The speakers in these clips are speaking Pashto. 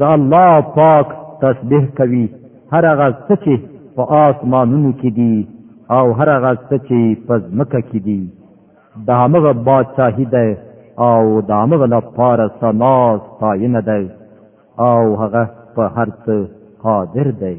د الله پاک تسبیح کوي هر هغه څه چې په آسمانونو کې دي او هر هغه څه چې په ځمکه کې دي د هغه بادشاهي ده او د هغه لپاره سنا ستاینه ده او هغه په هر څه قادر دی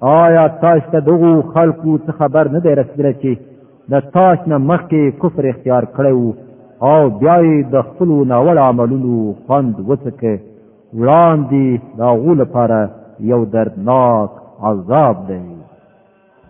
آیا تاسو ته دغو خلکو څه خبر نه دی رسېدلی چې د تاسو نه مخکې کفر اختیار کړی وو او بیا یې د خپلو ناوړه عملونو خوند وڅکه وړاندې د هغو لپاره یو دردناک عذاب دی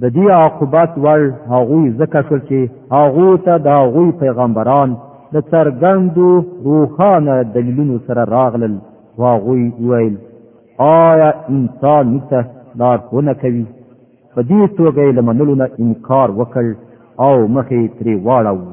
د دې عاقبت ور هغوی ځکه شول چې هغو ته د هغوی پیغمبران د څرګندو روښانه دلیلونو سره راغلل او هغوی ویل آیا انسان موږ ته لارښوونه کوي په دې توګه یې له منلو نه انکار وکړ او مخې ترې واړاوه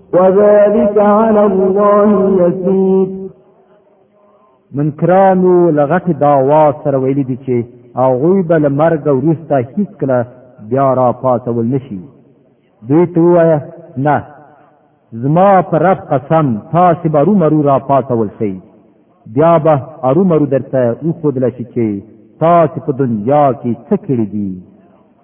وذلك على الله يسير من کرانو لغت داوا سره ویل دي چې هغه به لمرګ ورسته هیڅ کله بیا را پاتول نشي دوی ته وایه نه زما پر رب قسم تاسو به رومرو را پاتول شي بیا به ارومرو درته وخدل شي چې تاسو په دنیا کې څه کړی دي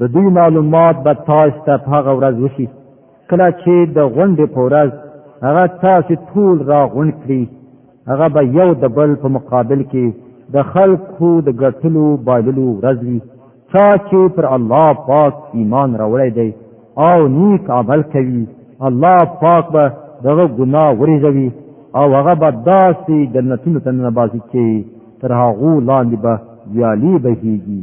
د دوی معلومات به تاسو ته په هغه ورځ وشي کله چې د غونډې په ورځ هغه تاسو ټول را غونډ کړي هغه به یو د بل په مقابل کې د خلکو د ګټلو بایللو ورځ وي چا چې پر الله پاک ایمان راوړی دی او نیک عمل کوي الله پاک به دغه ګناه ورزوي او هغه به داسې جنتونو ته ننباسي چې تر هغو لاندې به ویالې بهیږي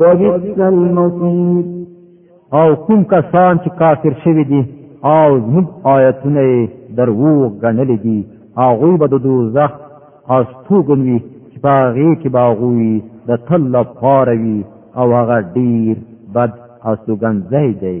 وبئس المصير او کوم کسان چې کافر شوی دي او موږ آیتونه درو غنل دي هغه به د دوزخ او ستوګن وي چې په هغه کې به غوي د تل لپاره وي او هغه ډیر بد او سوګن ځای دی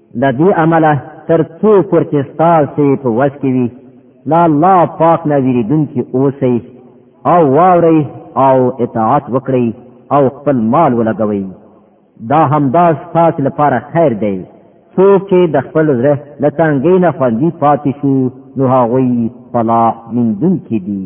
د دې عمله تر څو پر چې ستاسو په وس کې وي لا الله پاک نه ویریدونکي اوسئ او واورئ او اطاعت وکړئ او خپل مال ولګوئ دا همدا ستاسو لپاره خیر دی څوک چې د خپل زړه له تنګۍ نه خوندي پاتې شو نو هغوی فلاح مندونکي دي